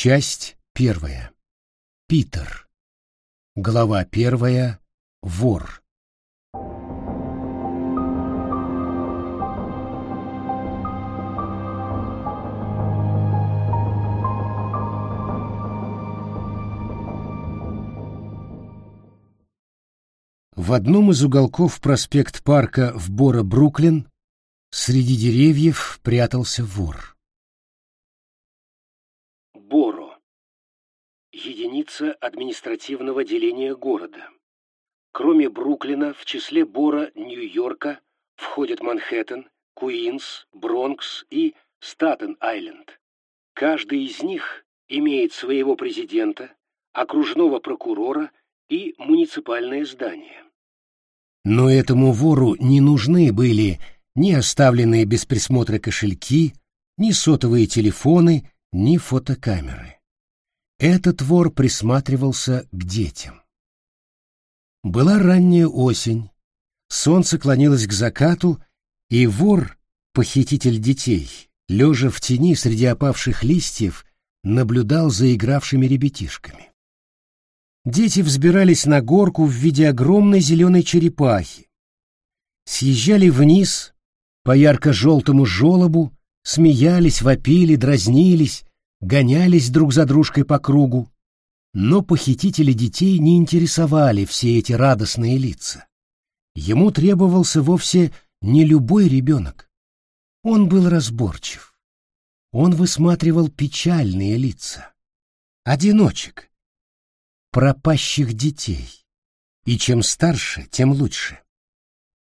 Часть первая. Питер. Глава первая. Вор. В одном из уголков проспект парка в Бора-Бруклин среди деревьев прятался вор. Единица административного деления города. Кроме Бруклина, в числе Бора Нью-Йорка входят Манхэттен, Куинс, Бронкс и Статен-Айленд. Каждый из них имеет своего президента, окружного прокурора и муниципальное здание. Но этому вору не нужны были ни оставленные без присмотра кошельки, ни сотовые телефоны, ни фотокамеры. Этот вор присматривался к детям. Была ранняя осень, солнце клонилось к закату, и вор, похититель детей, лежа в тени среди опавших листьев, наблюдал за игравшими ребятишками. Дети взбирались на горку в виде огромной зеленой черепахи, съезжали вниз по ярко-желтому желобу, смеялись, вопили, дразнились, гонялись друг за дружкой по кругу. Но похитители детей не интересовали все эти радостные лица. Ему требовался вовсе не любой ребенок. Он был разборчив. Он высматривал печальные лица. Одиночек, пропащих детей. И чем старше, тем лучше.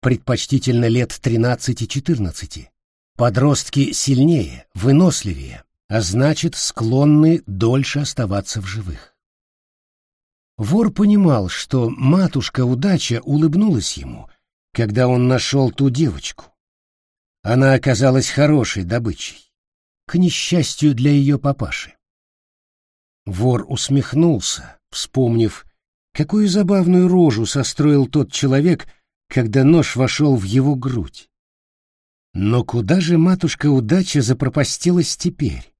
Предпочтительно лет 13-14. Подростки сильнее, выносливее, а значит, склонны дольше оставаться в живых. Вор понимал, что матушка удача улыбнулась ему, когда он нашел ту девочку. Она оказалась хорошей добычей, к несчастью для ее папаши. Вор усмехнулся, вспомнив, какую забавную рожу состроил тот человек, когда нож вошел в его грудь. Но куда же матушка удача запропастилась теперь?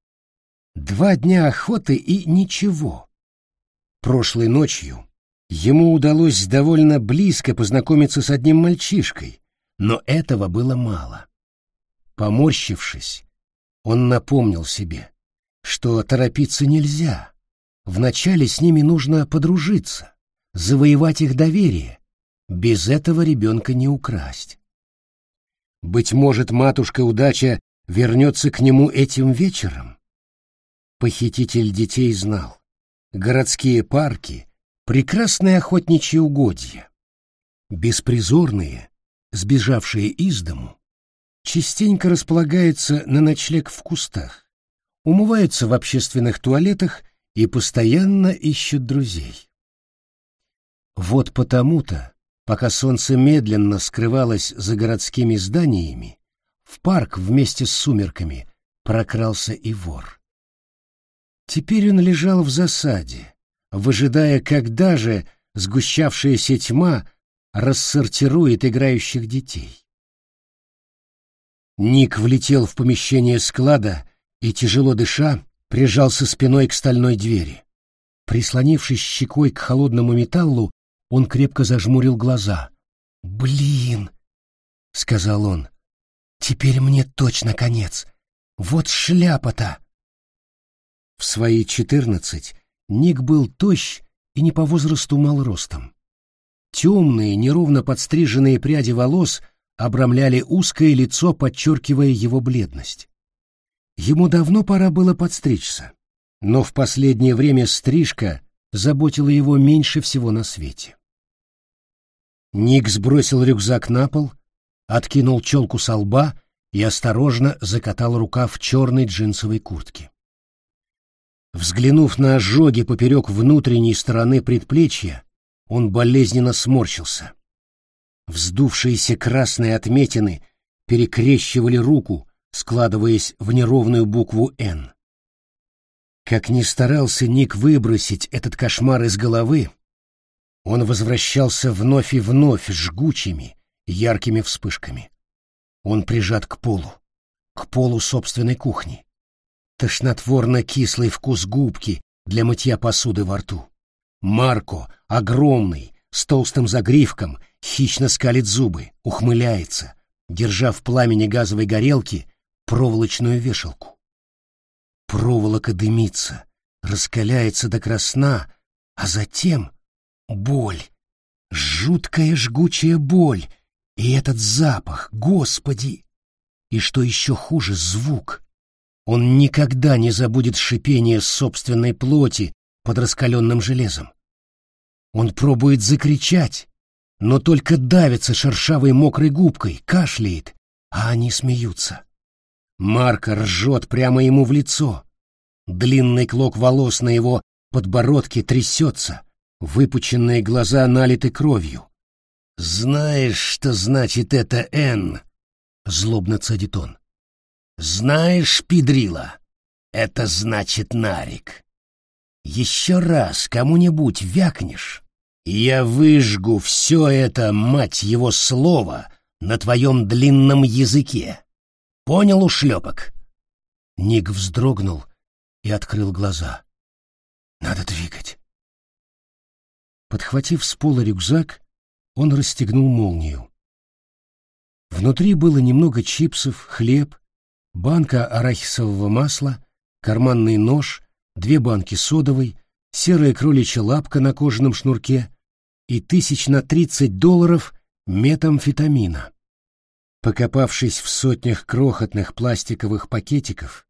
Два дня охоты и ничего. Прошлой ночью ему удалось довольно близко познакомиться с одним мальчишкой, но этого было мало. Поморщившись, он напомнил себе, что торопиться нельзя. Вначале с ними нужно подружиться, завоевать их доверие. Без этого ребенка не украсть. Быть может, матушка удача вернется к нему этим вечером? Похититель детей знал. Городские парки — прекрасные охотничьи угодья. Беспризорные, сбежавшие из дому, частенько располагаются на ночлег в кустах, умываются в общественных туалетах и постоянно ищут друзей. Вот потому-то, пока солнце медленно скрывалось за городскими зданиями, в парк вместе с сумерками прокрался и вор. Теперь он лежал в засаде, выжидая, когда же сгущавшаяся тьма рассортирует играющих детей. Ник влетел в помещение склада и, тяжело дыша, прижался спиной к стальной двери. Прислонившись щекой к холодному металлу, он крепко зажмурил глаза. «Блин!» — сказал он. «Теперь мне точно конец. Вот шляпа-то!» В свои четырнадцать Ник был тощ и не по возрасту мал ростом. Темные, неровно подстриженные пряди волос обрамляли узкое лицо, подчеркивая его бледность. Ему давно пора было подстричься, но в последнее время стрижка заботила его меньше всего на свете. Ник сбросил рюкзак на пол, откинул челку со лба и осторожно закатал рукав черной джинсовой куртки. Взглянув на ожоги поперек внутренней стороны предплечья, он болезненно сморщился. Вздувшиеся красные отметины перекрещивали руку, складываясь в неровную букву «Н». Как ни старался Ник выбросить этот кошмар из головы, он возвращался вновь и вновь жгучими, яркими вспышками. Он прижат к полу, к полу собственной кухни. Тошнотворно-кислый вкус губки для мытья посуды во рту. Марко, огромный, с толстым загривком, хищно скалит зубы, ухмыляется, держа в пламени газовой горелки проволочную вешалку. Проволока дымится, раскаляется до красна, а затем боль, жуткая жгучая боль, и этот запах, господи! И что еще хуже, звук. Он никогда не забудет шипение собственной плоти под раскаленным железом. Он пробует закричать, но только давится шершавой мокрой губкой, кашляет, а они смеются. Марка ржет прямо ему в лицо. Длинный клок волос на его подбородке трясется, выпученные глаза налиты кровью. «Знаешь, что значит это «Н»?» — злобно цедит он. «Знаешь, педрила, это значит нарик. Еще раз кому-нибудь вякнешь, я выжгу все это, мать его, слово на твоем длинном языке. Понял, ушлепок?» Ник вздрогнул и открыл глаза. «Надо двигать». Подхватив с пола рюкзак, он расстегнул молнию. Внутри было немного чипсов, хлеб, банка арахисового масла, карманный нож, две банки содовой, серая кроличья лапка на кожаном шнурке и тысяч на тридцать долларов метамфетамина. Покопавшись в сотнях крохотных пластиковых пакетиков,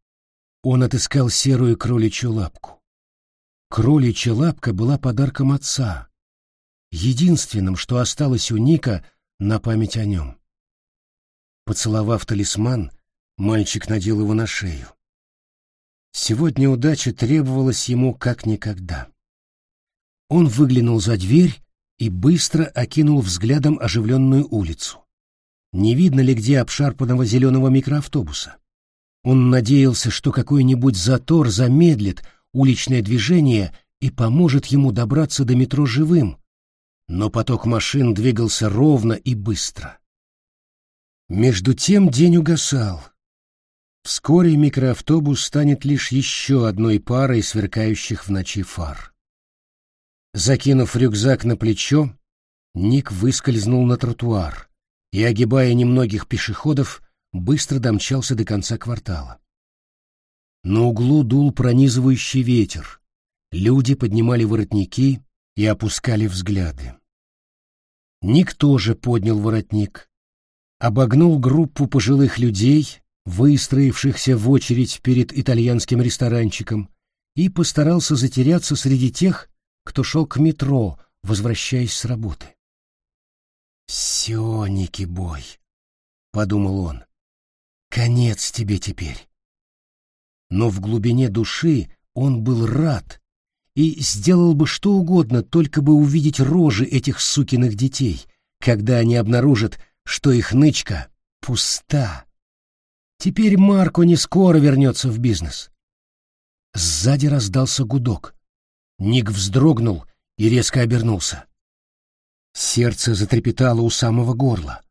он отыскал серую кроличью лапку. Кроличья лапка была подарком отца, единственным, что осталось у Ника на память о нем. Поцеловав талисман, мальчик надел его на шею. Сегодня удача требовалась ему как никогда. Он выглянул за дверь и быстро окинул взглядом оживленную улицу. Не видно ли где обшарпанного зеленого микроавтобуса? Он надеялся, что какой-нибудь затор замедлит уличное движение и поможет ему добраться до метро живым, но поток машин двигался ровно и быстро. Между тем день угасал. Вскоре микроавтобус станет лишь еще одной парой сверкающих в ночи фар. Закинув рюкзак на плечо, Ник выскользнул на тротуар и, огибая немногих пешеходов, быстро домчался до конца квартала. На углу дул пронизывающий ветер. Люди поднимали воротники и опускали взгляды. Ник тоже поднял воротник, обогнул группу пожилых людей, выстроившихся в очередь перед итальянским ресторанчиком, и постарался затеряться среди тех, кто шел к метро, возвращаясь с работы. «Все, Ники Бой», — подумал он, — «конец тебе теперь». Но в глубине души он был рад и сделал бы что угодно, только бы увидеть рожи этих сукиных детей, когда они обнаружат, что их нычка пуста. Теперь Марко не скоро вернется в бизнес. Сзади раздался гудок. Ник вздрогнул и резко обернулся. Сердце затрепетало у самого горла.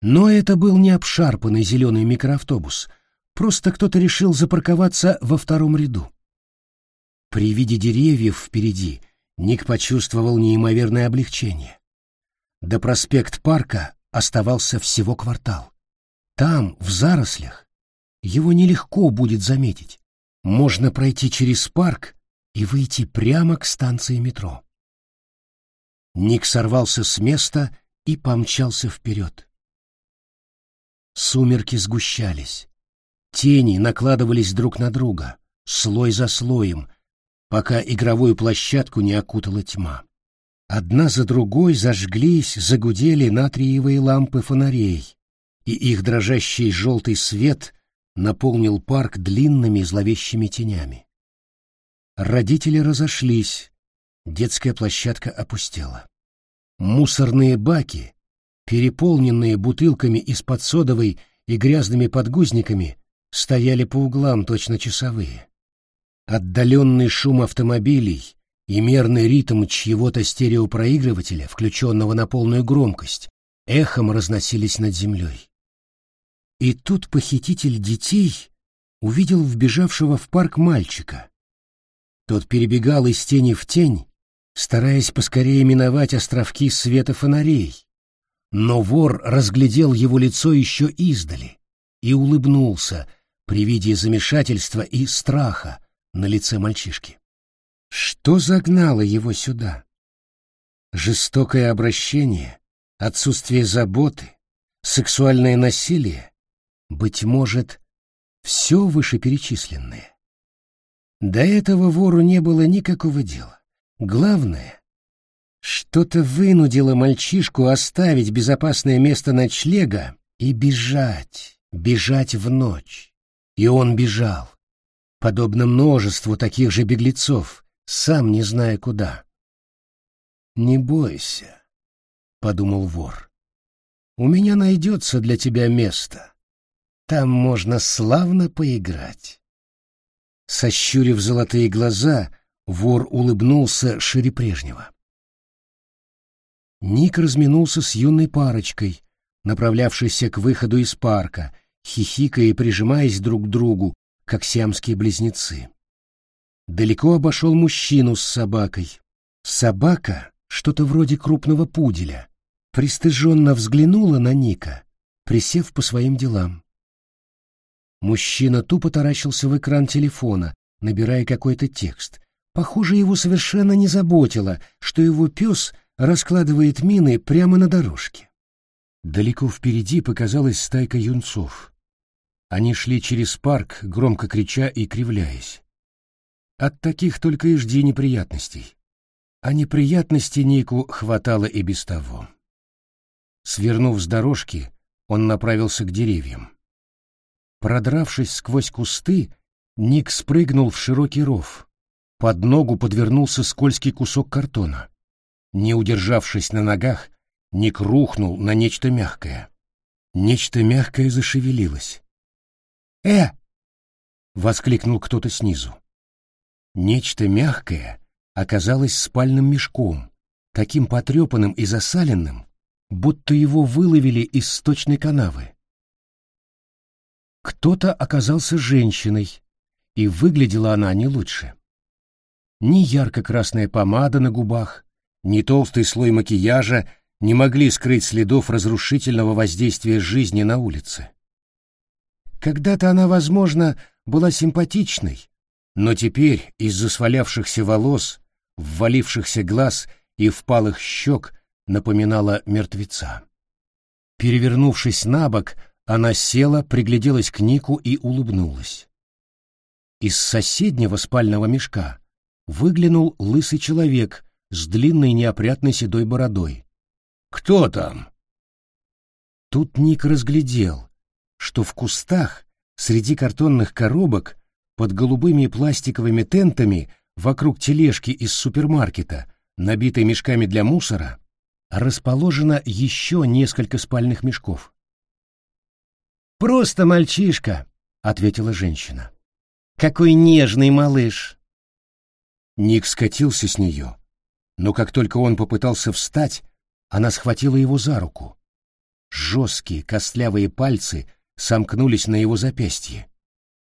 Но это был не обшарпанный зеленый микроавтобус, просто кто-то решил запарковаться во втором ряду. При виде деревьев впереди Ник почувствовал неимоверное облегчение. До проспект парка оставался всего квартал. Там, в зарослях, его нелегко будет заметить. Можно пройти через парк и выйти прямо к станции метро. Ник сорвался с места и помчался вперед. Сумерки сгущались. Тени накладывались друг на друга, слой за слоем, пока игровую площадку не окутала тьма. Одна за другой зажглись, загудели натриевые лампы фонарей, и их дрожащий желтый свет наполнил парк длинными зловещими тенями. Родители разошлись, детская площадка опустела. Мусорные баки, переполненные бутылками из-под содовой и грязными подгузниками, стояли по углам точно часовые. Отдаленный шум автомобилей и мерный ритм чьего-то стереопроигрывателя, включенного на полную громкость, эхом разносились над землей. И тут похититель детей увидел вбежавшего в парк мальчика. Тот перебегал из тени в тень, стараясь поскорее миновать островки света фонарей. Но вор разглядел его лицо еще издали и улыбнулся при виде замешательства и страха на лице мальчишки. Что загнало его сюда? Жестокое обращение, отсутствие заботы, сексуальное насилие, быть может, все вышеперечисленное. До этого вору не было никакого дела. Главное, что-то вынудило мальчишку оставить безопасное место ночлега и бежать, бежать в ночь. И он бежал, подобно множеству таких же беглецов, сам не зная куда. «Не бойся», — подумал вор. «У меня найдется для тебя место. Там можно славно поиграть». Сощурив золотые глаза, вор улыбнулся шире прежнего. Ник разминулся с юной парочкой, направлявшейся к выходу из парка, хихикая и прижимаясь друг к другу, как сиамские близнецы. Далеко обошел мужчину с собакой. Собака, что-то вроде крупного пуделя, пристыженно взглянула на Ника, присев по своим делам. Мужчина тупо таращился в экран телефона, набирая какой-то текст. Похоже, его совершенно не заботило, что его пес раскладывает мины прямо на дорожке. Далеко впереди показалась стайка юнцов. Они шли через парк, громко крича и кривляясь. От таких только и жди неприятностей. А неприятностей Нику хватало и без того. Свернув с дорожки, он направился к деревьям. Продравшись сквозь кусты, Ник спрыгнул в широкий ров. Под ногу подвернулся скользкий кусок картона. Не удержавшись на ногах, Ник рухнул на нечто мягкое. Нечто мягкое зашевелилось. «Э!» — воскликнул кто-то снизу. Нечто мягкое оказалось спальным мешком, таким потрепанным и засаленным, будто его выловили из сточной канавы. Кто-то оказался женщиной, и выглядела она не лучше. Ни ярко-красная помада на губах, ни толстый слой макияжа не могли скрыть следов разрушительного воздействия жизни на улице. Когда-то она, возможно, была симпатичной, но теперь из-за свалявшихся волос, ввалившихся глаз и впалых щек напоминала мертвеца. Перевернувшись на бок, она села, пригляделась к Нику и улыбнулась. Из соседнего спального мешка выглянул лысый человек с длинной неопрятной седой бородой. «Кто там?» Тут Ник разглядел, что в кустах, среди картонных коробок, под голубыми пластиковыми тентами вокруг тележки из супермаркета, набитой мешками для мусора, расположено еще несколько спальных мешков. «Просто мальчишка», — ответила женщина. «Какой нежный малыш!» Ник скатился с нее, но как только он попытался встать, она схватила его за руку. Жесткие костлявые пальцы сомкнулись на его запястье.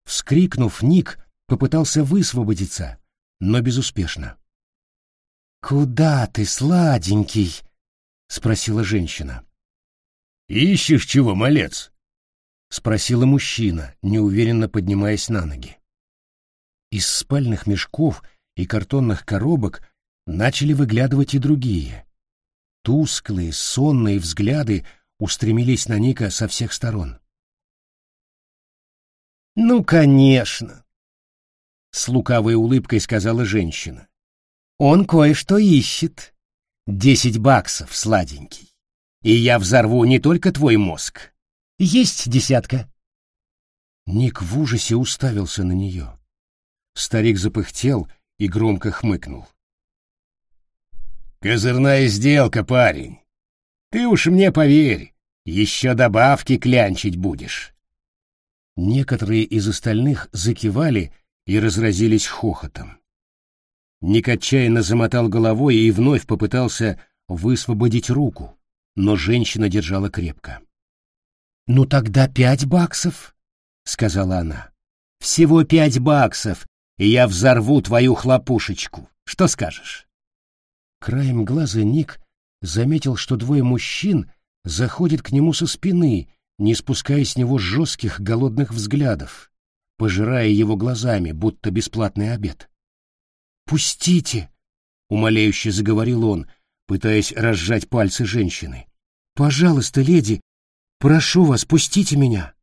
Вскрикнув, Ник попытался высвободиться, но безуспешно. «Куда ты, сладенький?» — спросила женщина. «Ищешь чего, малец?» — спросила мужчина, неуверенно поднимаясь на ноги. Из спальных мешков и картонных коробок начали выглядывать и другие. Тусклые, сонные взгляды устремились на Ника со всех сторон. «Ну, конечно!» — с лукавой улыбкой сказала женщина. «Он кое-что ищет. Десять баксов, сладенький. И я взорву не только твой мозг, есть десятка. Ник в ужасе уставился на нее. Старик запыхтел и громко хмыкнул. «Козырная сделка, парень. Ты уж мне поверь, еще добавки клянчить будешь». Некоторые из остальных закивали и разразились хохотом. Ник отчаянно замотал головой и вновь попытался высвободить руку, но женщина держала крепко. «Ну тогда пять баксов», — сказала она. Всего пять баксов, и я взорву твою хлопушечку. Что скажешь?» Краем глаза Ник заметил, что двое мужчин заходят к нему со спины, не спуская с него жестких голодных взглядов, пожирая его глазами, будто бесплатный обед. «Пустите!» — умоляюще заговорил он, пытаясь разжать пальцы женщины. «Пожалуйста, леди, прошу вас, пустите меня!»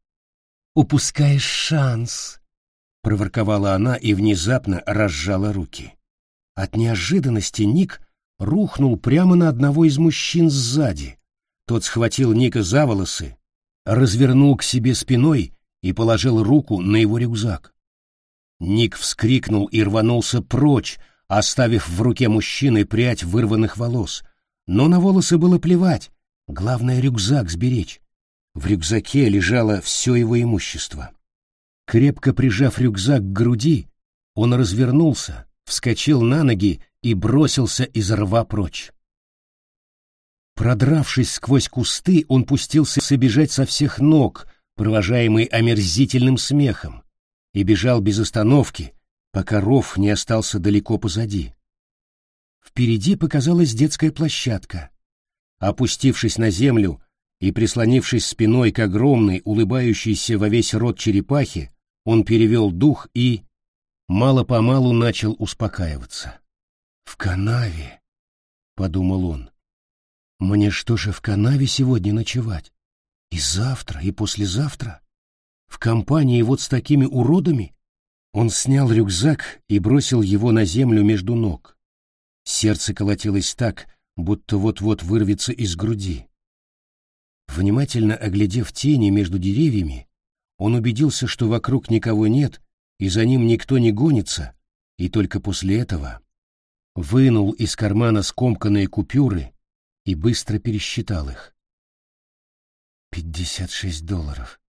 «Упускаешь шанс!» — проворковала она и внезапно разжала руки. От неожиданности Ник рухнул прямо на одного из мужчин сзади. Тот схватил Ника за волосы, развернул к себе спиной и положил руку на его рюкзак. Ник вскрикнул и рванулся прочь, оставив в руке мужчины прядь вырванных волос. Но на волосы было плевать, главное рюкзак сберечь. В рюкзаке лежало все его имущество. Крепко прижав рюкзак к груди, он развернулся, вскочил на ноги и бросился из рва прочь. Продравшись сквозь кусты, он пустился бежать со всех ног, провожаемый омерзительным смехом, и бежал без остановки, пока ров не остался далеко позади. Впереди показалась детская площадка. Опустившись на землю и прислонившись спиной к огромной, улыбающейся во весь рот черепахе, он перевел дух и, мало-помалу, начал успокаиваться. «В канаве», — подумал он. «Мне что же в канаве сегодня ночевать? И завтра, и послезавтра? В компании вот с такими уродами?» Он снял рюкзак и бросил его на землю между ног. Сердце колотилось так, будто вот-вот вырвется из груди. Внимательно оглядев тени между деревьями, он убедился, что вокруг никого нет, и за ним никто не гонится, и только после этого вынул из кармана скомканные купюры и быстро пересчитал их. «Пятьдесят шесть долларов.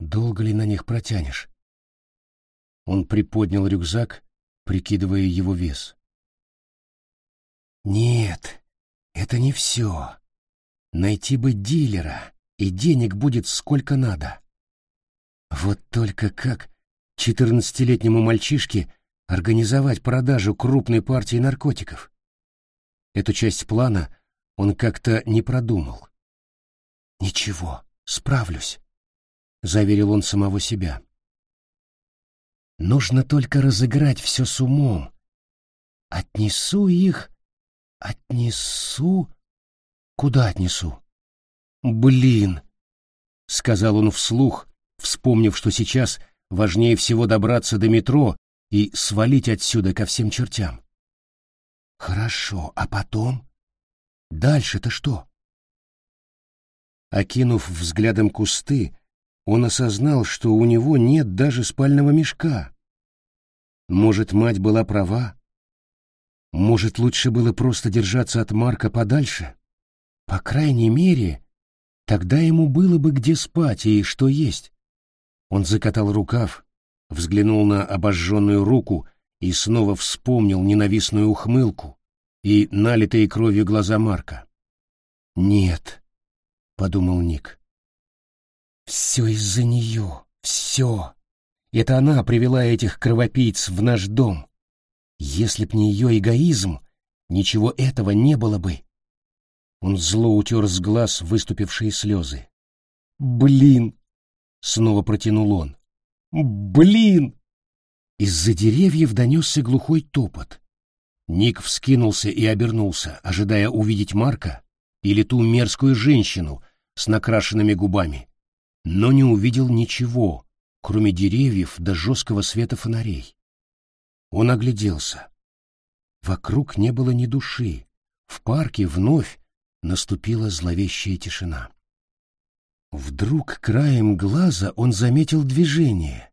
Долго ли на них протянешь?» Он приподнял рюкзак, прикидывая его вес. «Нет, это не все. Найти бы дилера, и денег будет сколько надо. Вот только как четырнадцатилетнему мальчишке организовать продажу крупной партии наркотиков? Эту часть плана он как-то не продумал. «Ничего, справлюсь», — заверил он самого себя. Нужно только разыграть все с умом. Отнесу их... Отнесу... Куда отнесу? Блин! — сказал он вслух, вспомнив, что сейчас важнее всего добраться до метро и свалить отсюда ко всем чертям. Хорошо, а потом? Дальше-то что? Окинув взглядом кусты, он осознал, что у него нет даже спального мешка. Может, мать была права? Может, лучше было просто держаться от Марка подальше? По крайней мере, тогда ему было бы где спать и что есть. Он закатал рукав, взглянул на обожженную руку и снова вспомнил ненавистную ухмылку и налитые кровью глаза Марка. «Нет», — подумал Ник, все из-за нее, все. Это она привела этих кровопийц в наш дом. Если б не ее эгоизм, ничего этого не было бы. Он зло утер с глаз выступившие слезы. «Блин!» — снова протянул он. «Блин!» Из-за деревьев донесся глухой топот. Ник вскинулся и обернулся, ожидая увидеть Марка или ту мерзкую женщину с накрашенными губами но не увидел ничего, кроме деревьев до жесткого света фонарей. Он огляделся. Вокруг не было ни души. В парке вновь наступила зловещая тишина. Вдруг краем глаза он заметил движение.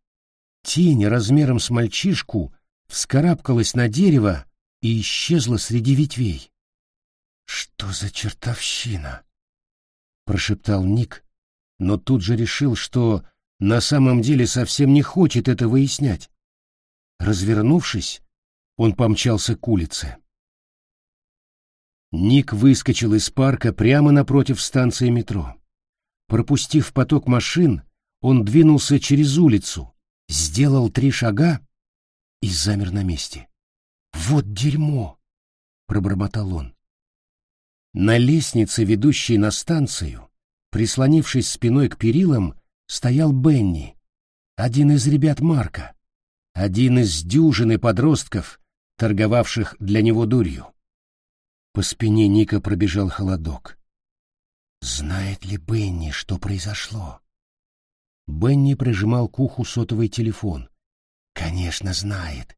Тень размером с мальчишку вскарабкалась на дерево и исчезла среди ветвей. «Что за чертовщина?» — прошептал Ник, но тут же решил, что на самом деле совсем не хочет это выяснять. Развернувшись, он помчался к улице. Ник выскочил из парка прямо напротив станции метро. Пропустив поток машин, он двинулся через улицу, сделал три шага и замер на месте. «Вот дерьмо!» — пробормотал он. На лестнице, ведущей на станцию, прислонившись спиной к перилам, стоял Бенни, один из ребят Марка, один из дюжины подростков, торговавших для него дурью. По спине Ника пробежал холодок. Знает ли Бенни, что произошло? Бенни прижимал к уху сотовый телефон. Конечно, знает.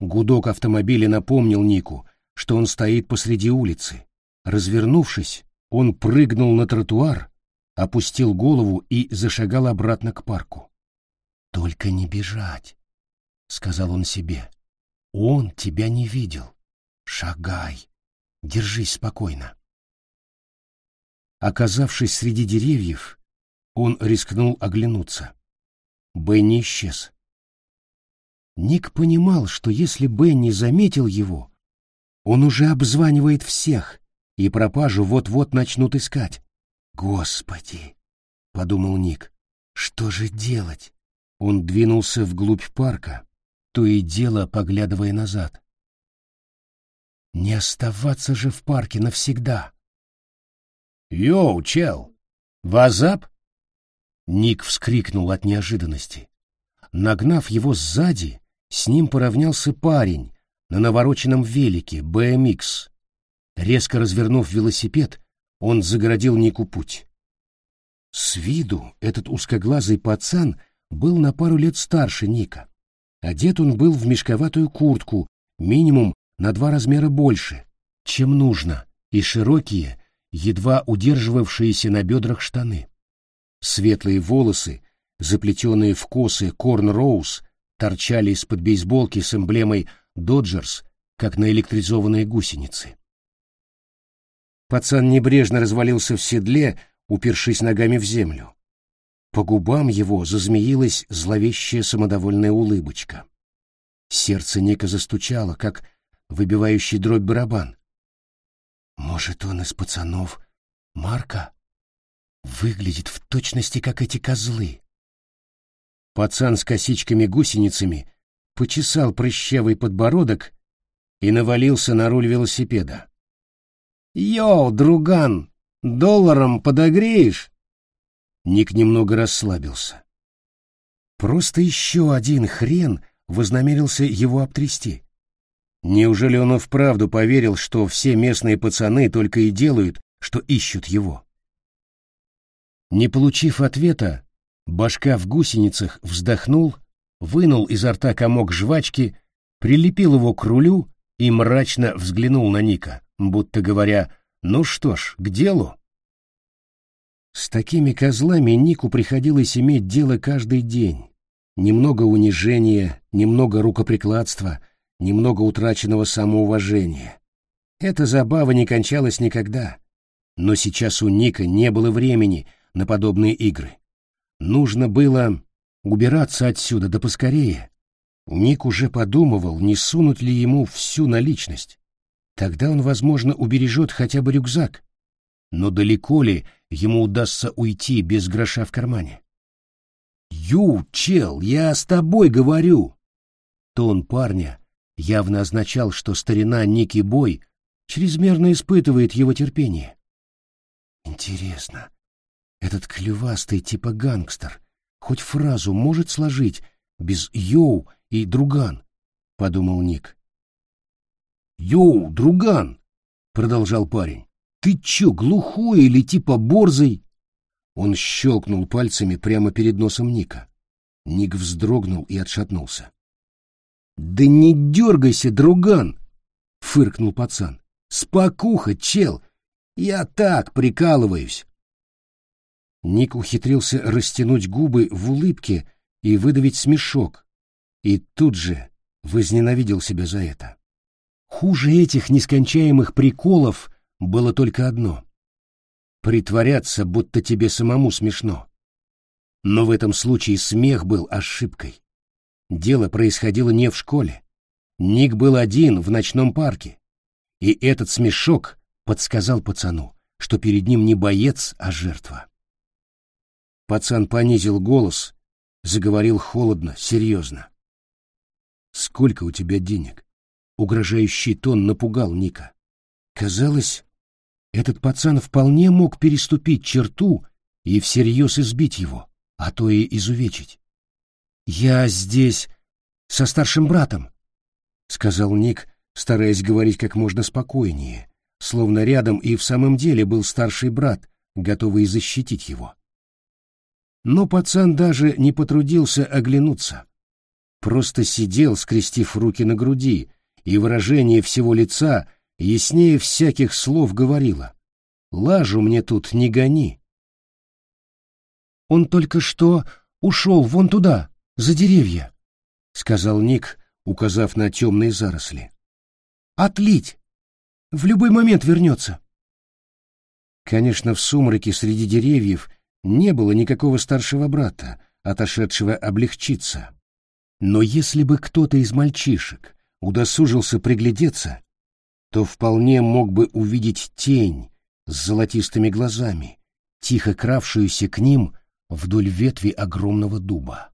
Гудок автомобиля напомнил Нику, что он стоит посреди улицы. Развернувшись, он прыгнул на тротуар, опустил голову и зашагал обратно к парку. «Только не бежать», — сказал он себе. «Он тебя не видел. Шагай, держись спокойно». Оказавшись среди деревьев, он рискнул оглянуться. Бенни исчез. Ник понимал, что если Бенни заметил его, он уже обзванивает всех, и пропажу вот-вот начнут искать. «Господи!» — подумал Ник. «Что же делать?» Он двинулся вглубь парка, то и дело поглядывая назад. «Не оставаться же в парке навсегда!» «Йоу, чел! Вазап?» Ник вскрикнул от неожиданности. Нагнав его сзади, с ним поравнялся парень на навороченном велике BMX. Резко развернув велосипед, он загородил Нику путь. С виду этот узкоглазый пацан был на пару лет старше Ника. Одет он был в мешковатую куртку, минимум на два размера больше, чем нужно, и широкие, едва удерживавшиеся на бедрах штаны. Светлые волосы, заплетенные в косы корн-роуз, торчали из-под бейсболки с эмблемой «Доджерс», как на электризованные гусеницы. Пацан небрежно развалился в седле, упершись ногами в землю. По губам его зазмеилась зловещая самодовольная улыбочка. Сердце Ника застучало, как выбивающий дробь барабан. Может, он из пацанов Марка? Выглядит в точности, как эти козлы. Пацан с косичками-гусеницами почесал прыщавый подбородок и навалился на руль велосипеда. «Йоу, друган, долларом подогреешь?» Ник немного расслабился. Просто еще один хрен вознамерился его обтрясти. Неужели он и вправду поверил, что все местные пацаны только и делают, что ищут его? Не получив ответа, Башка в гусеницах вздохнул, вынул изо рта комок жвачки, прилепил его к рулю и мрачно взглянул на Ника, будто говоря, «Ну что ж, к делу». С такими козлами Нику приходилось иметь дело каждый день. Немного унижения, немного рукоприкладства, немного утраченного самоуважения. Эта забава не кончалась никогда. Но сейчас у Ника не было времени на подобные игры. Нужно было убираться отсюда да поскорее. Ник уже подумывал, не сунуть ли ему всю наличность. Тогда он, возможно, убережет хотя бы рюкзак. Но далеко ли ему удастся уйти без гроша в кармане? «Ю, чел, я с тобой говорю!» Тон парня явно означал, что старина Ники Бой чрезмерно испытывает его терпение. «Интересно, этот клювастый типа гангстер хоть фразу может сложить без «йоу» и «друган», — подумал Ник. «Йоу, друган!» — продолжал парень. «Ты чё, глухой или типа борзый?» Он щелкнул пальцами прямо перед носом Ника. Ник вздрогнул и отшатнулся. «Да не дергайся, друган!» — фыркнул пацан. «Спокуха, чел! Я так прикалываюсь!» Ник ухитрился растянуть губы в улыбке и выдавить смешок, и тут же возненавидел себя за это. Хуже этих нескончаемых приколов было только одно — притворяться, будто тебе самому смешно. Но в этом случае смех был ошибкой. Дело происходило не в школе. Ник был один в ночном парке, и этот смешок подсказал пацану, что перед ним не боец, а жертва. Пацан понизил голос заговорил холодно, серьезно. «Сколько у тебя денег?» Угрожающий тон напугал Ника. Казалось, этот пацан вполне мог переступить черту и всерьез избить его, а то и изувечить. «Я здесь со старшим братом», — сказал Ник, стараясь говорить как можно спокойнее, словно рядом и в самом деле был старший брат, готовый защитить его. Но пацан даже не потрудился оглянуться. Просто сидел, скрестив руки на груди, и выражение всего лица яснее всяких слов говорило. «Лажу мне тут не гони». «Он только что ушел вон туда, за деревья», — сказал Ник, указав на темные заросли. «Отлить! В любой момент вернется». Конечно, в сумраке среди деревьев не было никакого старшего брата, отошедшего облегчиться. Но если бы кто-то из мальчишек удосужился приглядеться, то вполне мог бы увидеть тень с золотистыми глазами, тихо кравшуюся к ним вдоль ветви огромного дуба.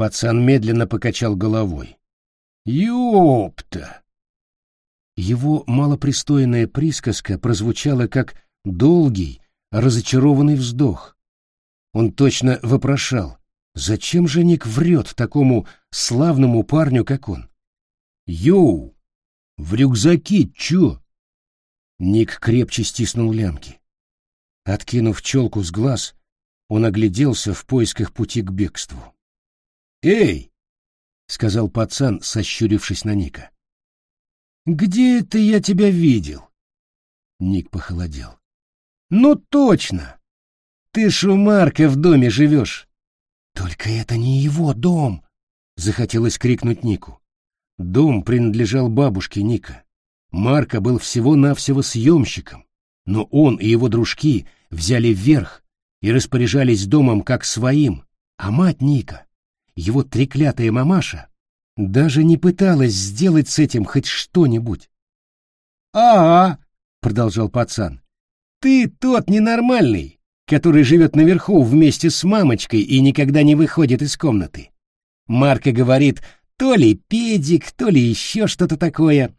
Пацан медленно покачал головой. «Ёпта!» Его малопристойная присказка прозвучала как долгий, разочарованный вздох. Он точно вопрошал, зачем же Ник врет такому славному парню, как он? «Йоу! В рюкзаке чё?» Ник крепче стиснул лямки. Откинув челку с глаз, он огляделся в поисках пути к бегству. «Эй!» — сказал пацан, сощурившись на Ника. «Где это я тебя видел?» Ник похолодел. «Ну точно! Ты ж Марка в доме живешь!» «Только это не его дом!» — захотелось крикнуть Нику. Дом принадлежал бабушке Ника. Марка был всего-навсего съемщиком, но он и его дружки взяли вверх и распоряжались домом как своим, а мать Ника, его треклятая мамаша, даже не пыталась сделать с этим хоть что-нибудь. «А, продолжал пацан, — ты тот ненормальный, который живет наверху вместе с мамочкой и никогда не выходит из комнаты. Марка говорит, то ли педик, то ли еще что-то такое.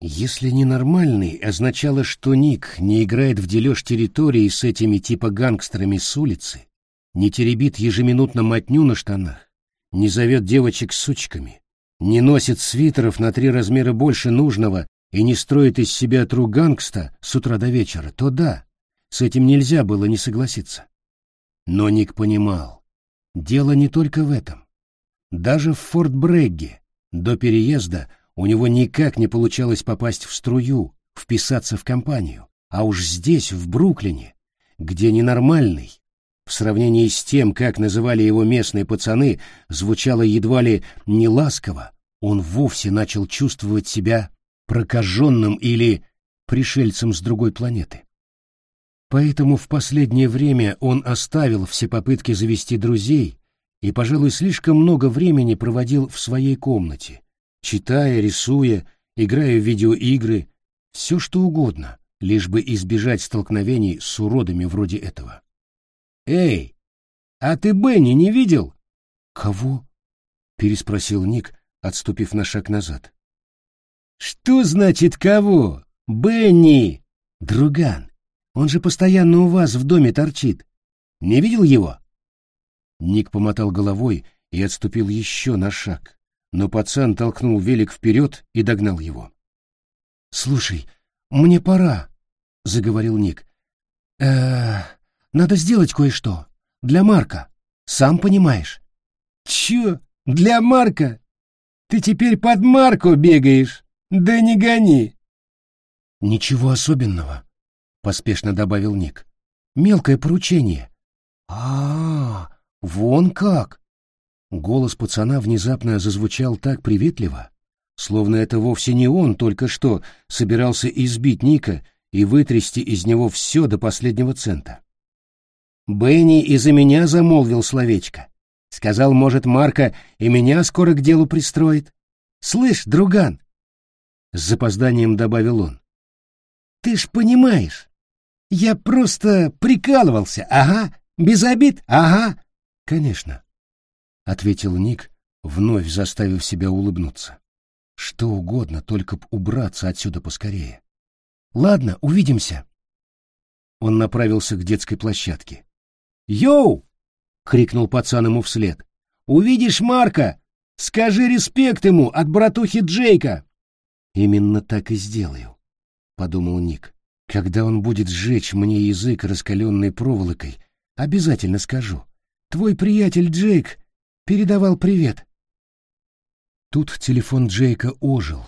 Если ненормальный означало, что Ник не играет в дележ территории с этими типа гангстерами с улицы, не теребит ежеминутно мотню на штанах, не зовет девочек сучками, не носит свитеров на три размера больше нужного и не строит из себя тру гангста с утра до вечера, то да, с этим нельзя было не согласиться. Но Ник понимал, дело не только в этом. Даже в Форт Брегге до переезда у него никак не получалось попасть в струю, вписаться в компанию, а уж здесь, в Бруклине, где ненормальный, в сравнении с тем, как называли его местные пацаны, звучало едва ли не ласково, он вовсе начал чувствовать себя прокаженным или пришельцем с другой планеты. Поэтому в последнее время он оставил все попытки завести друзей и, пожалуй, слишком много времени проводил в своей комнате, читая, рисуя, играя в видеоигры, все что угодно, лишь бы избежать столкновений с уродами вроде этого. «Эй, а ты Бенни не видел?» «Кого?» — переспросил Ник, отступив на шаг назад. «Что значит кого? Бенни! Друган, он же постоянно у вас в доме торчит. Не видел его?» Ник помотал головой и отступил еще на шаг, но пацан толкнул велик вперед и догнал его. «Слушай, мне пора», — заговорил Ник. э надо сделать кое-что. Для Марка. Сам понимаешь. Чё? Для Марка? Ты теперь под Марку бегаешь? Да не гони. Ничего особенного, поспешно добавил Ник. Мелкое поручение. А, -а, -а вон как. Голос пацана внезапно зазвучал так приветливо, словно это вовсе не он только что собирался избить Ника и вытрясти из него все до последнего цента. Бенни из-за меня замолвил словечко. Сказал, может, Марка и меня скоро к делу пристроит. Слышь, друган, с запозданием добавил он. Ты ж понимаешь, я просто прикалывался, ага. Без обид? Ага. Конечно, — ответил Ник, вновь заставив себя улыбнуться. Что угодно, только б убраться отсюда поскорее. Ладно, увидимся. Он направился к детской площадке. «Йоу!» — крикнул пацан ему вслед. «Увидишь Марка? Скажи респект ему от братухи Джейка!» «Именно так и сделаю», — подумал Ник. «Когда он будет сжечь мне язык раскаленной проволокой, обязательно скажу. Твой приятель Джейк передавал привет». Тут телефон Джейка ожил.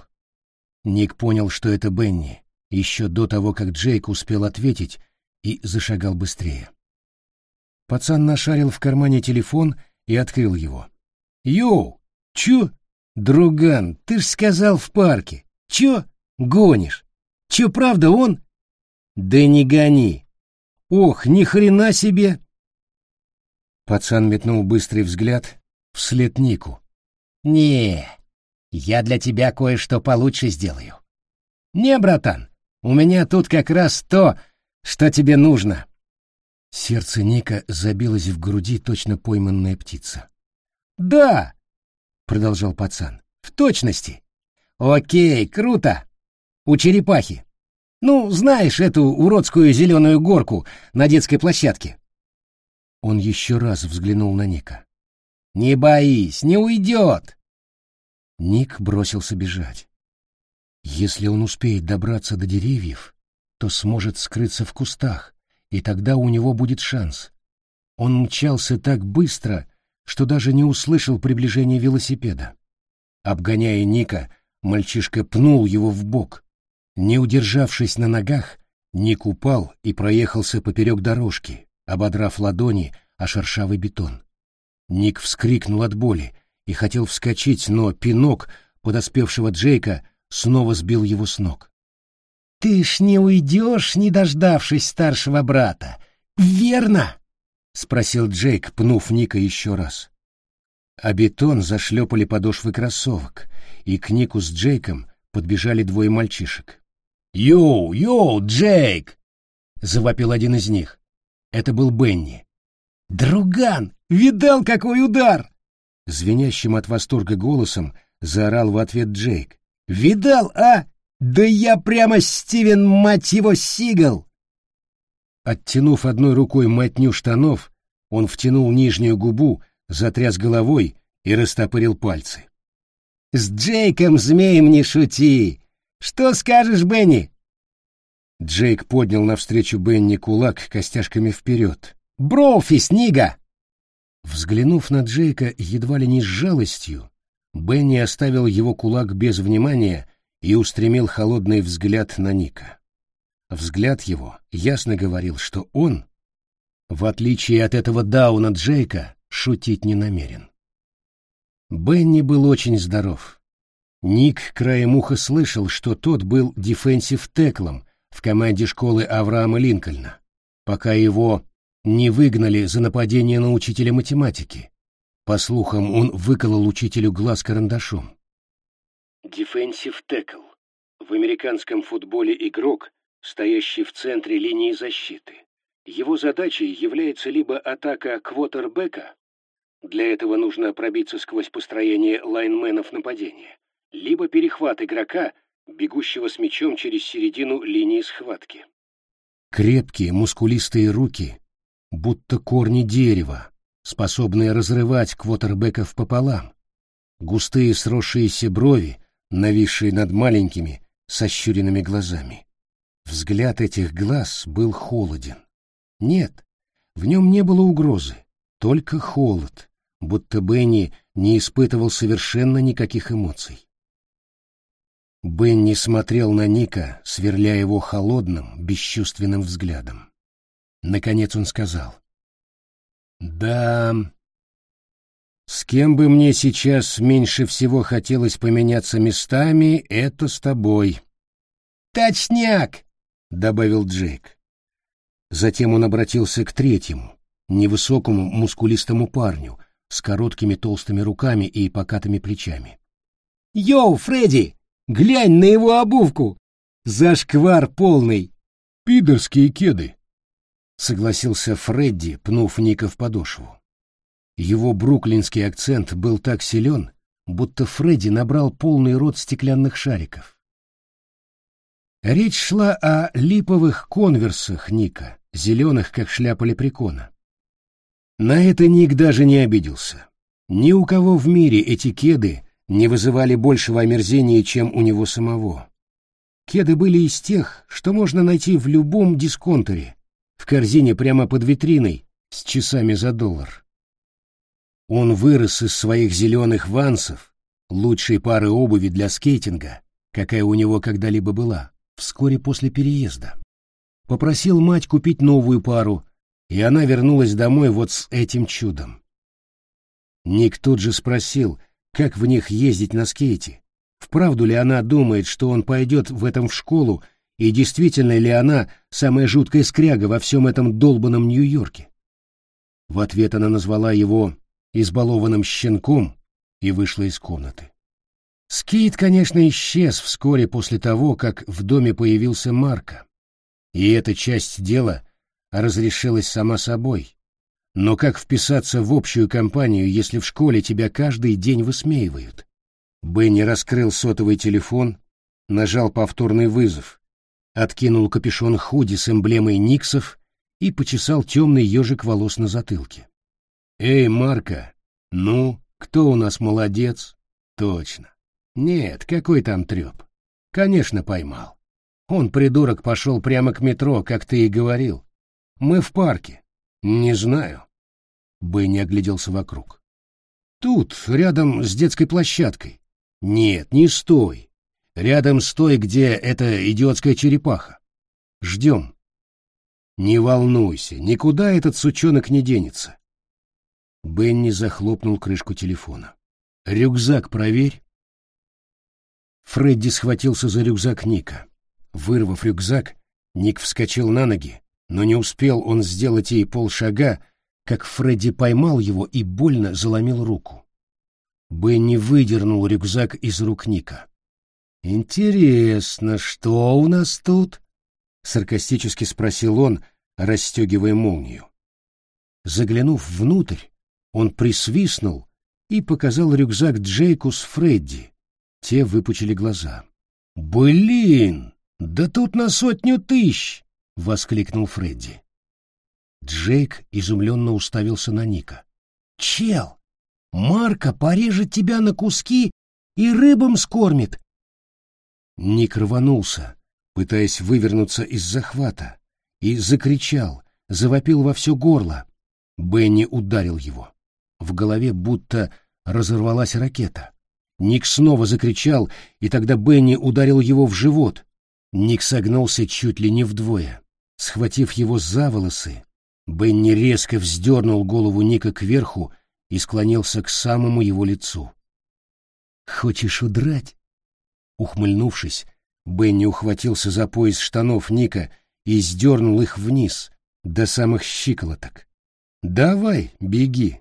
Ник понял, что это Бенни, еще до того, как Джейк успел ответить, и зашагал быстрее. Пацан нашарил в кармане телефон и открыл его. «Йоу! Чё? Друган, ты ж сказал в парке. Чё? Гонишь? Чё, правда он?» «Да не гони! Ох, ни хрена себе!» Пацан метнул быстрый взгляд вслед Нику. «Не, я для тебя кое-что получше сделаю. Не, братан, у меня тут как раз то, что тебе нужно». Сердце Ника забилось в груди, точно пойманная птица. «Да!» — продолжал пацан. «В точности. Окей, круто. У черепахи. Ну, знаешь эту уродскую зеленую горку на детской площадке?» Он еще раз взглянул на Ника. «Не боись, не уйдет!» Ник бросился бежать. Если он успеет добраться до деревьев, то сможет скрыться в кустах, и тогда у него будет шанс. Он мчался так быстро, что даже не услышал приближения велосипеда. Обгоняя Ника, мальчишка пнул его в бок. Не удержавшись на ногах, Ник упал и проехался поперек дорожки, ободрав ладони о шершавый бетон. Ник вскрикнул от боли и хотел вскочить, но пинок подоспевшего Джейка снова сбил его с ног. Ты ж не уйдешь, не дождавшись старшего брата, верно? спросил Джейк, пнув Ника еще раз. А бетон зашлепали подошвы кроссовок, и к Нику с Джейком подбежали двое мальчишек. «Йоу, йоу, Джейк!» — завопил один из них. Это был Бенни. «Друган, видал, какой удар!» Звенящим от восторга голосом заорал в ответ Джейк. «Видал, а? Да я прямо Стивен, мать его, Сигал!» Оттянув одной рукой мотню штанов, он втянул нижнюю губу, затряс головой и растопырил пальцы. «С Джейком змеем не шути! Что скажешь, Бенни?» Джейк поднял навстречу Бенни кулак костяшками вперед. «Броуфи, снига!» Взглянув на Джейка едва ли не с жалостью, Бенни оставил его кулак без внимания и устремил холодный взгляд на Ника. Взгляд его ясно говорил, что он, в отличие от этого Дауна Джейка, шутить не намерен. Бенни был очень здоров. Ник краем уха слышал, что тот был дефенсив-теклом в команде школы Авраама Линкольна, пока его не выгнали за нападение на учителя математики. По слухам, он выколол учителю глаз карандашом. Defensive tackle. В американском футболе игрок, стоящий в центре линии защиты. Его задачей является либо атака квотербека, для этого нужно пробиться сквозь построение лайнменов нападения, либо перехват игрока, бегущего с мячом через середину линии схватки. Крепкие, мускулистые руки, будто корни дерева, способные разрывать квотербеков пополам, густые сросшиеся брови, нависшие над маленькими, сощуренными глазами. Взгляд этих глаз был холоден. Нет, в нем не было угрозы, только холод, будто Бенни не испытывал совершенно никаких эмоций. Бенни смотрел на Ника, сверля его холодным, бесчувственным взглядом. Наконец он сказал. «Да, с кем бы мне сейчас меньше всего хотелось поменяться местами, это с тобой. Точняк, добавил Джейк. Затем он обратился к третьему, невысокому мускулистому парню с короткими толстыми руками и покатыми плечами. Йоу, Фредди, глянь на его обувку. Зашквар полный. Пидорские кеды, — согласился Фредди, пнув Ника в подошву. Его бруклинский акцент был так силен, будто Фредди набрал полный рот стеклянных шариков. Речь шла о липовых конверсах Ника, зеленых, как шляпа лепрекона. На это Ник даже не обиделся. Ни у кого в мире эти кеды не вызывали большего омерзения, чем у него самого. Кеды были из тех, что можно найти в любом дисконтере, в корзине прямо под витриной, с часами за доллар. Он вырос из своих зеленых вансов, лучшей пары обуви для скейтинга, какая у него когда-либо была, вскоре после переезда. Попросил мать купить новую пару, и она вернулась домой вот с этим чудом. Ник тут же спросил, как в них ездить на скейте, вправду ли она думает, что он пойдет в этом в школу, и действительно ли она самая жуткая скряга во всем этом долбанном Нью-Йорке. В ответ она назвала его избалованным щенком и вышла из комнаты. Скейт, конечно, исчез вскоре после того, как в доме появился Марко, и эта часть дела разрешилась сама собой. Но как вписаться в общую компанию, если в школе тебя каждый день высмеивают? Бенни раскрыл сотовый телефон, нажал повторный вызов, откинул капюшон худи с эмблемой Никсов и почесал темный ежик волос на затылке. «Эй, Марка, ну, кто у нас молодец?» «Точно. Нет, какой там треп? Конечно, поймал. Он, придурок, пошел прямо к метро, как ты и говорил. Мы в парке. Не знаю». Бенни огляделся вокруг. «Тут, рядом с детской площадкой. Нет, не стой. Рядом с той, где эта идиотская черепаха. Ждем». «Не волнуйся, никуда этот сучонок не денется. Бенни захлопнул крышку телефона. «Рюкзак проверь». Фредди схватился за рюкзак Ника. Вырвав рюкзак, Ник вскочил на ноги, но не успел он сделать ей полшага, как Фредди поймал его и больно заломил руку. Бенни выдернул рюкзак из рук Ника. «Интересно, что у нас тут?» — саркастически спросил он, расстегивая молнию. Заглянув внутрь, он присвистнул и показал рюкзак Джейку с Фредди. Те выпучили глаза. «Блин, да тут на сотню тысяч!» — воскликнул Фредди. Джейк изумленно уставился на Ника. «Чел, Марка порежет тебя на куски и рыбам скормит!» Ник рванулся, пытаясь вывернуться из захвата, и закричал, завопил во все горло. Бенни ударил его. В голове будто разорвалась ракета. Ник снова закричал, и тогда Бенни ударил его в живот. Ник согнулся чуть ли не вдвое. Схватив его за волосы, Бенни резко вздернул голову Ника кверху и склонился к самому его лицу. «Хочешь удрать?» Ухмыльнувшись, Бенни ухватился за пояс штанов Ника и сдернул их вниз, до самых щиколоток. «Давай, беги!»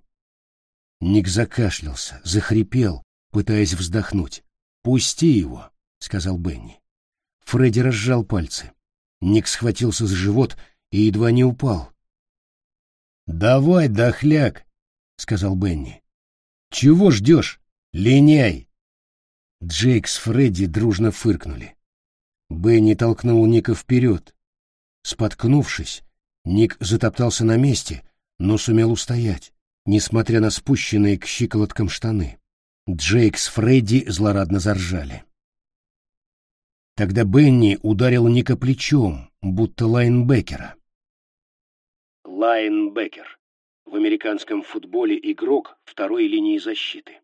Ник закашлялся, захрипел, пытаясь вздохнуть. «Пусти его», — сказал Бенни. Фредди разжал пальцы. Ник схватился за живот и едва не упал. «Давай, дохляк», — сказал Бенни. «Чего ждешь? Линяй!» Джейк с Фредди дружно фыркнули. Бенни толкнул Ника вперед. Споткнувшись, Ник затоптался на месте, но сумел устоять несмотря на спущенные к щиколоткам штаны. Джейк с Фредди злорадно заржали. Тогда Бенни ударил Ника плечом, будто лайнбекера. Лайнбекер. В американском футболе игрок второй линии защиты.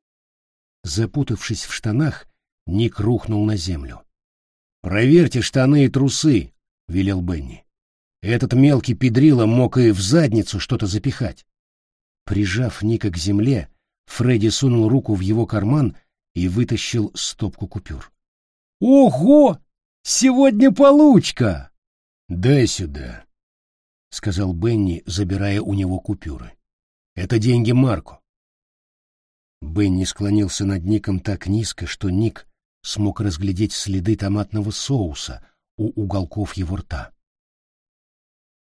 Запутавшись в штанах, Ник рухнул на землю. «Проверьте штаны и трусы», — велел Бенни. «Этот мелкий педрила мог и в задницу что-то запихать». Прижав Ника к земле, Фредди сунул руку в его карман и вытащил стопку купюр. «Ого! Сегодня получка!» «Дай сюда», — сказал Бенни, забирая у него купюры. «Это деньги Марку». Бенни склонился над Ником так низко, что Ник смог разглядеть следы томатного соуса у уголков его рта.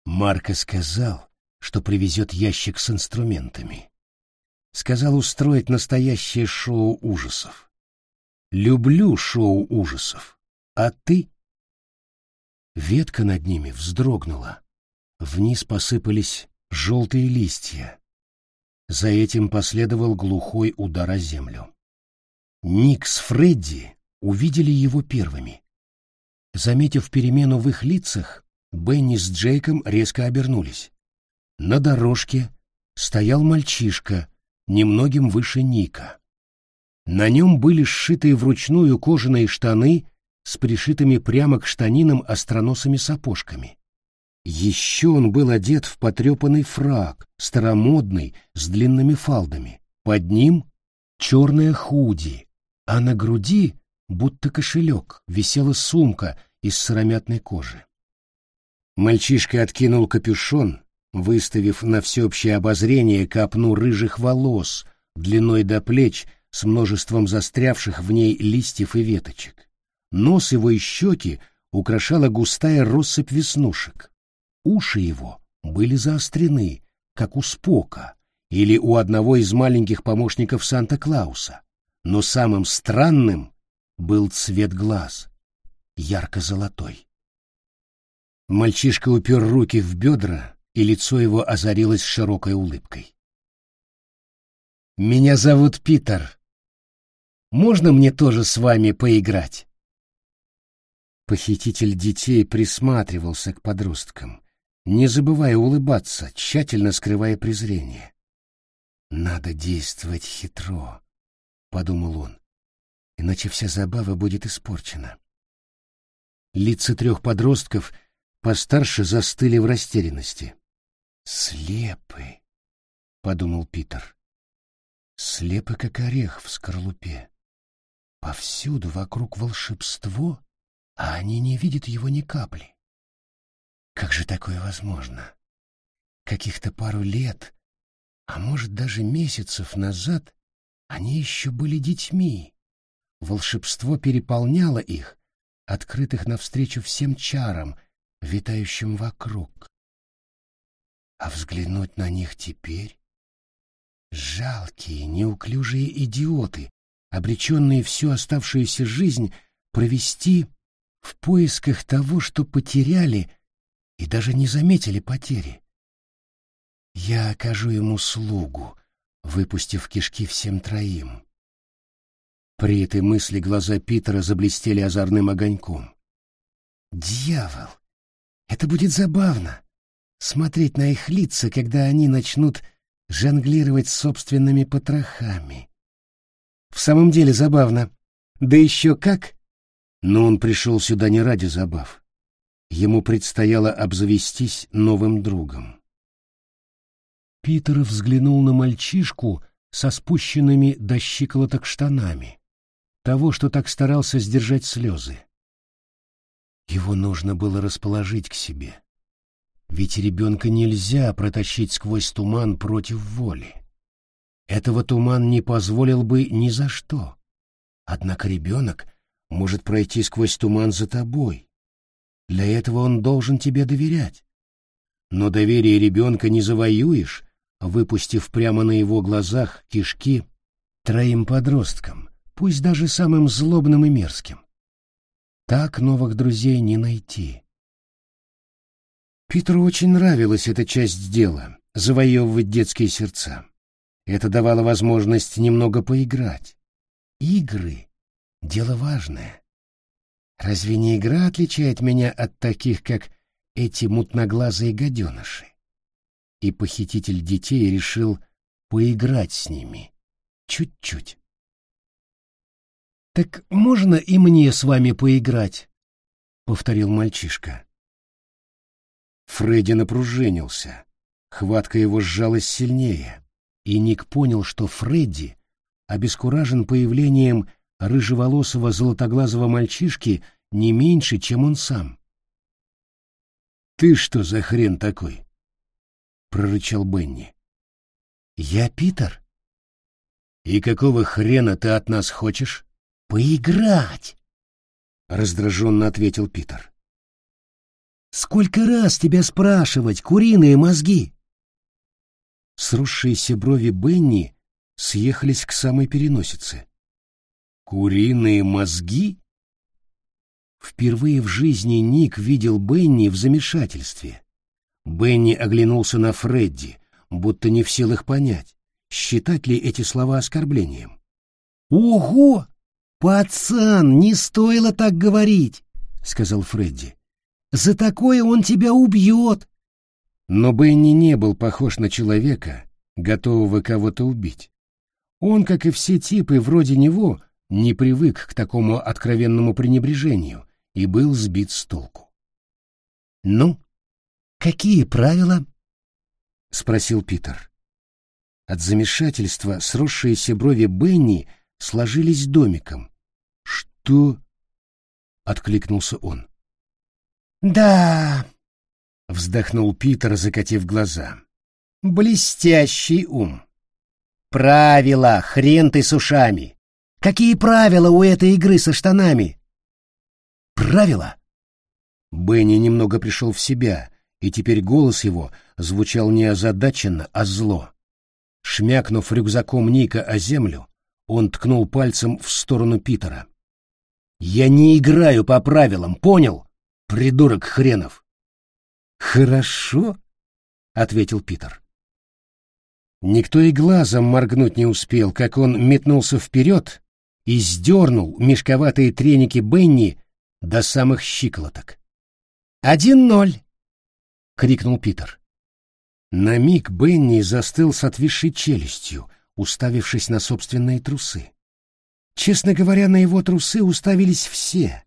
Марко сказал, что привезет ящик с инструментами. Сказал устроить настоящее шоу ужасов. Люблю шоу ужасов. А ты? Ветка над ними вздрогнула. Вниз посыпались желтые листья. За этим последовал глухой удар о землю. Ник с Фредди увидели его первыми. Заметив перемену в их лицах, Бенни с Джейком резко обернулись. На дорожке стоял мальчишка, немногим выше Ника. На нем были сшитые вручную кожаные штаны с пришитыми прямо к штанинам остроносыми сапожками. Еще он был одет в потрепанный фраг, старомодный, с длинными фалдами. Под ним черная худи, а на груди, будто кошелек, висела сумка из сыромятной кожи. Мальчишка откинул капюшон, выставив на всеобщее обозрение копну рыжих волос, длиной до плеч, с множеством застрявших в ней листьев и веточек. Нос его и щеки украшала густая россыпь веснушек. Уши его были заострены, как у Спока или у одного из маленьких помощников Санта-Клауса. Но самым странным был цвет глаз, ярко-золотой. Мальчишка упер руки в бедра, и лицо его озарилось широкой улыбкой. «Меня зовут Питер. Можно мне тоже с вами поиграть?» Похититель детей присматривался к подросткам, не забывая улыбаться, тщательно скрывая презрение. «Надо действовать хитро», — подумал он, — «иначе вся забава будет испорчена». Лица трех подростков постарше застыли в растерянности. «Слепы», — подумал Питер. «Слепы, как орех в скорлупе. Повсюду вокруг волшебство, а они не видят его ни капли. Как же такое возможно? Каких-то пару лет, а может даже месяцев назад, они еще были детьми. Волшебство переполняло их, открытых навстречу всем чарам, витающим вокруг. А взглянуть на них теперь? Жалкие, неуклюжие идиоты, обреченные всю оставшуюся жизнь провести в поисках того, что потеряли и даже не заметили потери. Я окажу ему слугу, выпустив кишки всем троим. При этой мысли глаза Питера заблестели озорным огоньком. «Дьявол! Это будет забавно! Смотреть на их лица, когда они начнут жонглировать собственными потрохами. В самом деле забавно. Да еще как! Но он пришел сюда не ради забав. Ему предстояло обзавестись новым другом. Питер взглянул на мальчишку со спущенными до щиколоток штанами, того, что так старался сдержать слезы. Его нужно было расположить к себе ведь ребенка нельзя протащить сквозь туман против воли. Этого туман не позволил бы ни за что. Однако ребенок может пройти сквозь туман за тобой. Для этого он должен тебе доверять. Но доверие ребенка не завоюешь, выпустив прямо на его глазах кишки троим подросткам, пусть даже самым злобным и мерзким. Так новых друзей не найти. Питеру очень нравилась эта часть дела — завоевывать детские сердца. Это давало возможность немного поиграть. Игры — дело важное. Разве не игра отличает меня от таких, как эти мутноглазые гаденыши? И похититель детей решил поиграть с ними. Чуть-чуть. «Так можно и мне с вами поиграть?» — повторил мальчишка. Фредди напружинился. Хватка его сжалась сильнее, и Ник понял, что Фредди обескуражен появлением рыжеволосого золотоглазого мальчишки не меньше, чем он сам. «Ты что за хрен такой?» — прорычал Бенни. «Я Питер». «И какого хрена ты от нас хочешь?» «Поиграть!» — раздраженно ответил Питер. Сколько раз тебя спрашивать, куриные мозги? Сросшиеся брови Бенни съехались к самой переносице. Куриные мозги? Впервые в жизни Ник видел Бенни в замешательстве. Бенни оглянулся на Фредди, будто не в силах понять, считать ли эти слова оскорблением. «Ого! Пацан, не стоило так говорить!» — сказал Фредди. «За такое он тебя убьет!» Но Бенни не был похож на человека, готового кого-то убить. Он, как и все типы вроде него, не привык к такому откровенному пренебрежению и был сбит с толку. «Ну, какие правила?» — спросил Питер. От замешательства сросшиеся брови Бенни сложились домиком. «Что?» — откликнулся он. «Да», — вздохнул Питер, закатив глаза. «Блестящий ум. Правила, хрен ты с ушами. Какие правила у этой игры со штанами? Правила? Бенни немного пришел в себя, и теперь голос его звучал не озадаченно, а зло. Шмякнув рюкзаком Ника о землю, он ткнул пальцем в сторону Питера. «Я не играю по правилам, понял? Придурок хренов!» «Хорошо», — ответил Питер. Никто и глазом моргнуть не успел, как он метнулся вперед и сдернул мешковатые треники Бенни до самых щиколоток. «Один ноль!» — крикнул Питер. На миг Бенни застыл с отвисшей челюстью, уставившись на собственные трусы. Честно говоря, на его трусы уставились все,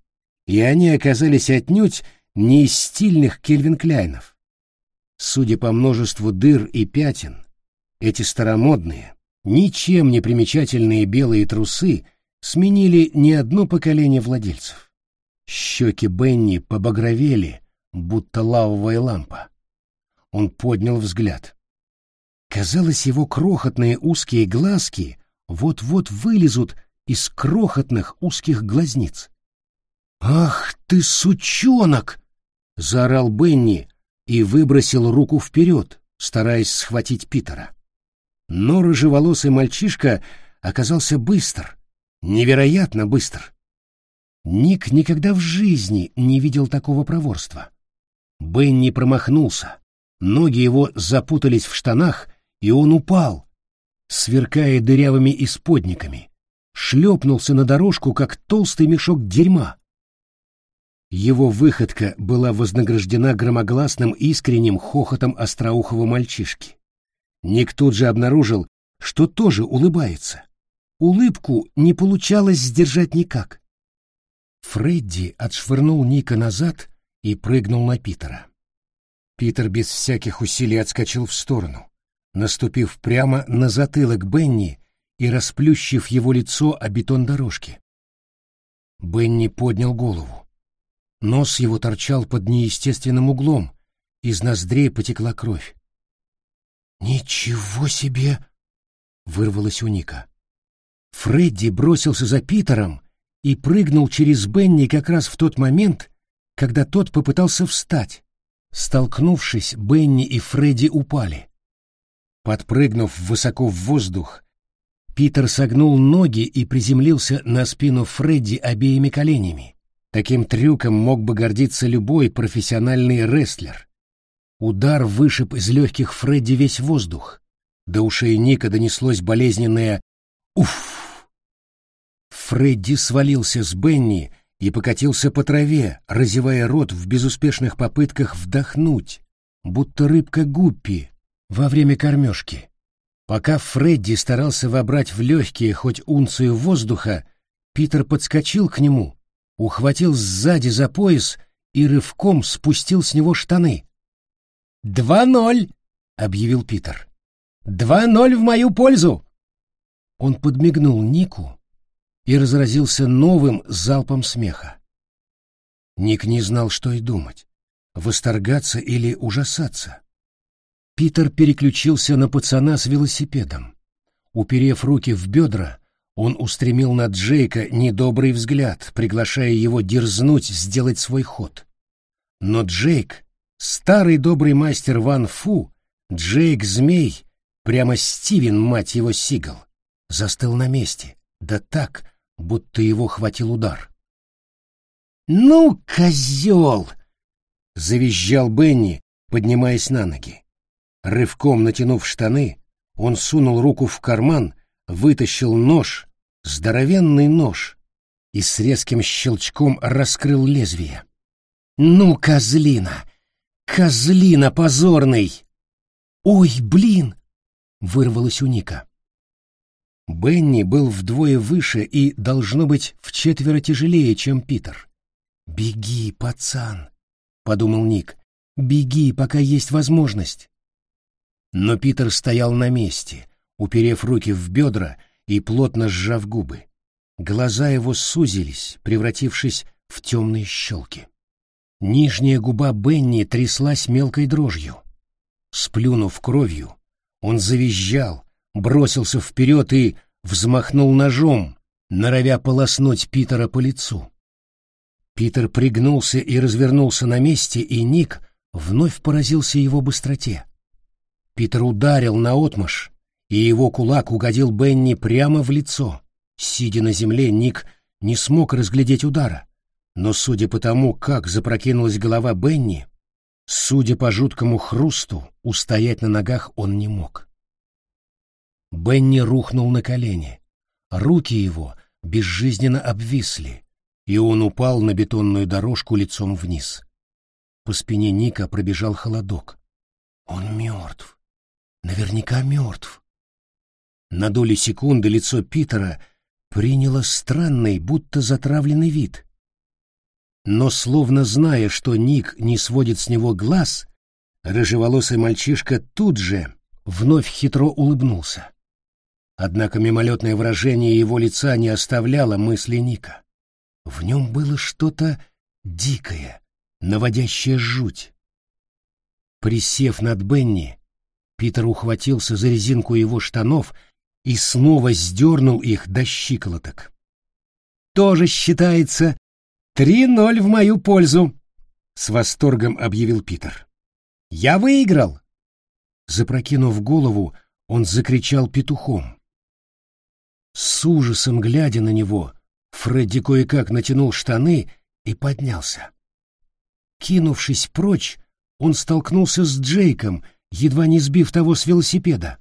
и они оказались отнюдь не из стильных Кельвин Кляйнов. Судя по множеству дыр и пятен, эти старомодные, ничем не примечательные белые трусы сменили не одно поколение владельцев. Щеки Бенни побагровели, будто лавовая лампа. Он поднял взгляд. Казалось, его крохотные узкие глазки вот-вот вылезут из крохотных узких глазниц. «Ах ты, сучонок!» — заорал Бенни и выбросил руку вперед, стараясь схватить Питера. Но рыжеволосый мальчишка оказался быстр, невероятно быстр. Ник никогда в жизни не видел такого проворства. Бенни промахнулся, ноги его запутались в штанах, и он упал, сверкая дырявыми исподниками, шлепнулся на дорожку, как толстый мешок дерьма. Его выходка была вознаграждена громогласным искренним хохотом остроухого мальчишки. Ник тут же обнаружил, что тоже улыбается. Улыбку не получалось сдержать никак. Фредди отшвырнул Ника назад и прыгнул на Питера. Питер без всяких усилий отскочил в сторону, наступив прямо на затылок Бенни и расплющив его лицо о бетон дорожки. Бенни поднял голову. Нос его торчал под неестественным углом, из ноздрей потекла кровь. «Ничего себе!» — вырвалось у Ника. Фредди бросился за Питером и прыгнул через Бенни как раз в тот момент, когда тот попытался встать. Столкнувшись, Бенни и Фредди упали. Подпрыгнув высоко в воздух, Питер согнул ноги и приземлился на спину Фредди обеими коленями. Таким трюком мог бы гордиться любой профессиональный рестлер. Удар вышиб из легких Фредди весь воздух. До ушей Ника донеслось болезненное «Уф!». Фредди свалился с Бенни и покатился по траве, разевая рот в безуспешных попытках вдохнуть, будто рыбка гуппи во время кормежки. Пока Фредди старался вобрать в легкие хоть унцию воздуха, Питер подскочил к нему, ухватил сзади за пояс и рывком спустил с него штаны. «Два ноль!» — объявил Питер. «Два ноль в мою пользу!» Он подмигнул Нику и разразился новым залпом смеха. Ник не знал, что и думать — восторгаться или ужасаться. Питер переключился на пацана с велосипедом. Уперев руки в бедра, он устремил на Джейка недобрый взгляд, приглашая его дерзнуть сделать свой ход. Но Джейк, старый добрый мастер Ван Фу, Джейк-змей, прямо Стивен, мать его, Сигал, застыл на месте, да так, будто его хватил удар. «Ну, козел!» — завизжал Бенни, поднимаясь на ноги. Рывком натянув штаны, он сунул руку в карман, вытащил нож, здоровенный нож, и с резким щелчком раскрыл лезвие. «Ну, козлина! Козлина позорный!» «Ой, блин!» — вырвалось у Ника. Бенни был вдвое выше и, должно быть, вчетверо тяжелее, чем Питер. «Беги, пацан!» — подумал Ник. «Беги, пока есть возможность!» Но Питер стоял на месте, уперев руки в бедра и плотно сжав губы. Глаза его сузились, превратившись в темные щелки. Нижняя губа Бенни тряслась мелкой дрожью. Сплюнув кровью, он завизжал, бросился вперед и взмахнул ножом, норовя полоснуть Питера по лицу. Питер пригнулся и развернулся на месте, и Ник вновь поразился его быстроте. Питер ударил наотмашь, и его кулак угодил Бенни прямо в лицо. Сидя на земле, Ник не смог разглядеть удара, но судя по тому, как запрокинулась голова Бенни, судя по жуткому хрусту, устоять на ногах он не мог. Бенни рухнул на колени. Руки его безжизненно обвисли, и он упал на бетонную дорожку лицом вниз. По спине Ника пробежал холодок. Он мертв. Наверняка мертв. На доли секунды лицо Питера приняло странный, будто затравленный вид. Но, словно зная, что Ник не сводит с него глаз, рыжеволосый мальчишка тут же вновь хитро улыбнулся. Однако мимолетное выражение его лица не оставляло мысли Ника. В нем было что-то дикое, наводящее жуть. Присев над Бенни, Питер ухватился за резинку его штанов и снова сдернул их до щиколоток. «Тоже считается три ноль в мою пользу», — с восторгом объявил Питер. «Я выиграл!» Запрокинув голову, он закричал петухом. С ужасом глядя на него, Фредди кое-как натянул штаны и поднялся. Кинувшись прочь, он столкнулся с Джейком, едва не сбив того с велосипеда.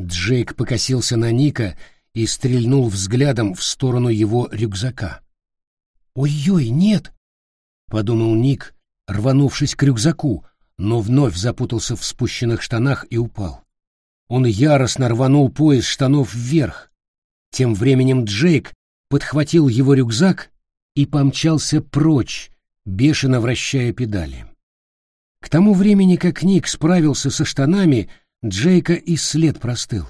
Джейк покосился на Ника и стрельнул взглядом в сторону его рюкзака. «Ой-ой, нет!» — подумал Ник, рванувшись к рюкзаку, но вновь запутался в спущенных штанах и упал. Он яростно рванул пояс штанов вверх. Тем временем Джейк подхватил его рюкзак и помчался прочь, бешено вращая педали. К тому времени, как Ник справился со штанами, Джейка и след простыл.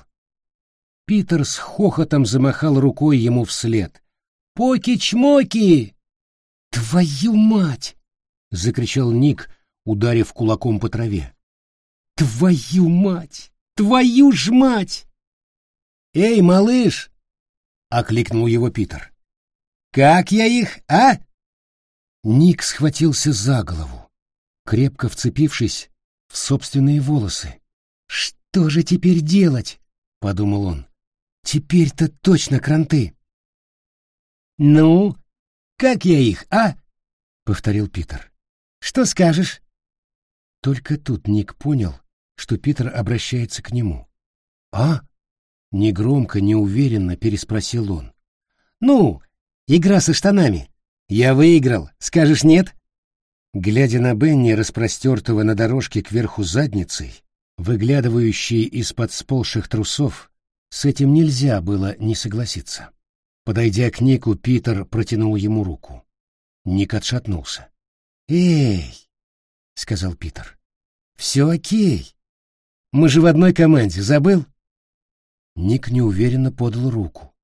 Питер с хохотом замахал рукой ему вслед. «Поки-чмоки!» «Твою мать!» — закричал Ник, ударив кулаком по траве. «Твою мать! Твою ж мать!» «Эй, малыш!» окликнул его Питер. Как я их, а? Ник схватился за голову, крепко вцепившись в собственные волосы. Что же теперь делать? подумал он. Теперь-то точно кранты. Ну, как я их, а? повторил Питер. Что скажешь? Только тут Ник понял, что Питер обращается к нему. А? Негромко, неуверенно переспросил он. «Ну, игра со штанами. Я выиграл. Скажешь нет?» Глядя на Бенни, распростертого на дорожке кверху задницей, выглядывающей из-под сползших трусов, с этим нельзя было не согласиться. Подойдя к Нику, Питер протянул ему руку. Ник отшатнулся. «Эй!» — сказал Питер. «Все окей. Мы же в одной команде, забыл?» Ник неуверенно подал руку.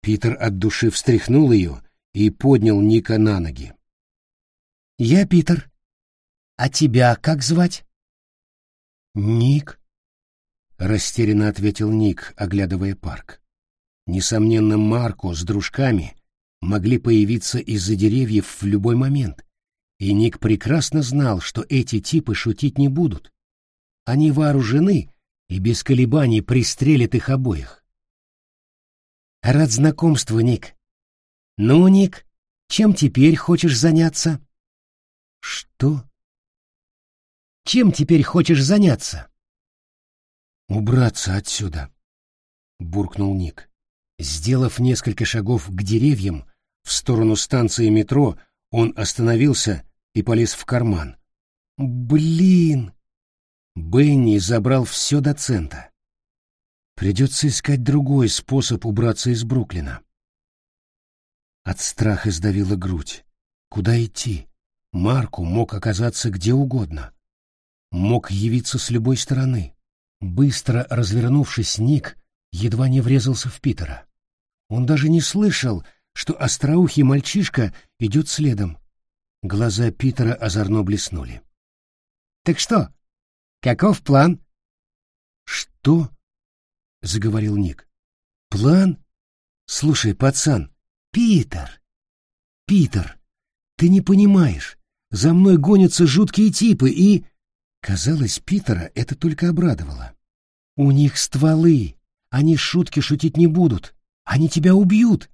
Питер от души встряхнул ее и поднял Ника на ноги. «Я Питер. А тебя как звать?» «Ник», — растерянно ответил Ник, оглядывая парк. Несомненно, Марко с дружками могли появиться из-за деревьев в любой момент, И Ник прекрасно знал, что эти типы шутить не будут. Они вооружены и без колебаний пристрелят их обоих. Рад знакомству, Ник. Ну, Ник, чем теперь хочешь заняться? Что? Чем теперь хочешь заняться? Убраться отсюда, буркнул Ник. Сделав несколько шагов к деревьям в сторону станции метро, он остановился и полез в карман. Блин! Бенни забрал все до цента. Придется искать другой способ убраться из Бруклина. От страха сдавила грудь. Куда идти? Марку мог оказаться где угодно. Мог явиться с любой стороны. Быстро развернувшись, Ник едва не врезался в Питера. Он даже не слышал, что остроухий мальчишка идет следом. Глаза Питера озорно блеснули. «Так что, каков план?» «Что?» — заговорил Ник. «План? Слушай, пацан, Питер! Питер, ты не понимаешь, за мной гонятся жуткие типы и...» Казалось, Питера это только обрадовало. «У них стволы, они шутки шутить не будут, они тебя убьют!»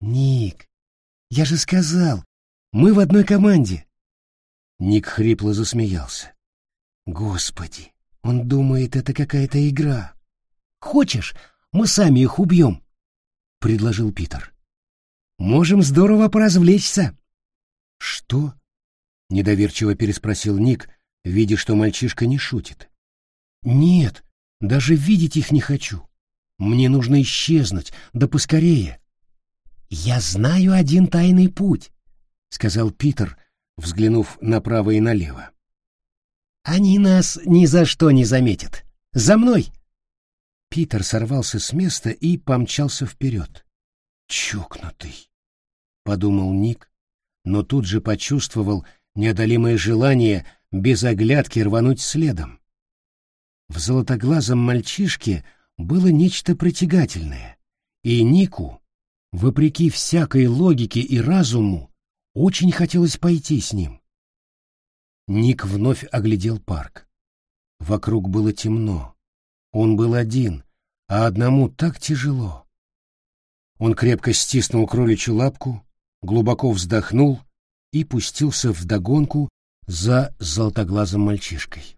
«Ник, я же сказал, мы в одной команде!» Ник хрипло засмеялся. «Господи, он думает, это какая-то игра!» Хочешь, мы сами их убьем?» — предложил Питер. «Можем здорово поразвлечься». «Что?» — недоверчиво переспросил Ник, видя, что мальчишка не шутит. «Нет, даже видеть их не хочу. Мне нужно исчезнуть, да поскорее». «Я знаю один тайный путь», — сказал Питер, взглянув направо и налево. «Они нас ни за что не заметят. За мной!» Питер сорвался с места и помчался вперед. «Чокнутый», — подумал Ник, но тут же почувствовал неодолимое желание без оглядки рвануть следом. В золотоглазом мальчишке было нечто притягательное, и Нику, вопреки всякой логике и разуму, очень хотелось пойти с ним. Ник вновь оглядел парк. Вокруг было темно. Он был один, а одному так тяжело. Он крепко стиснул кроличью лапку, глубоко вздохнул и пустился в догонку за золотоглазым мальчишкой.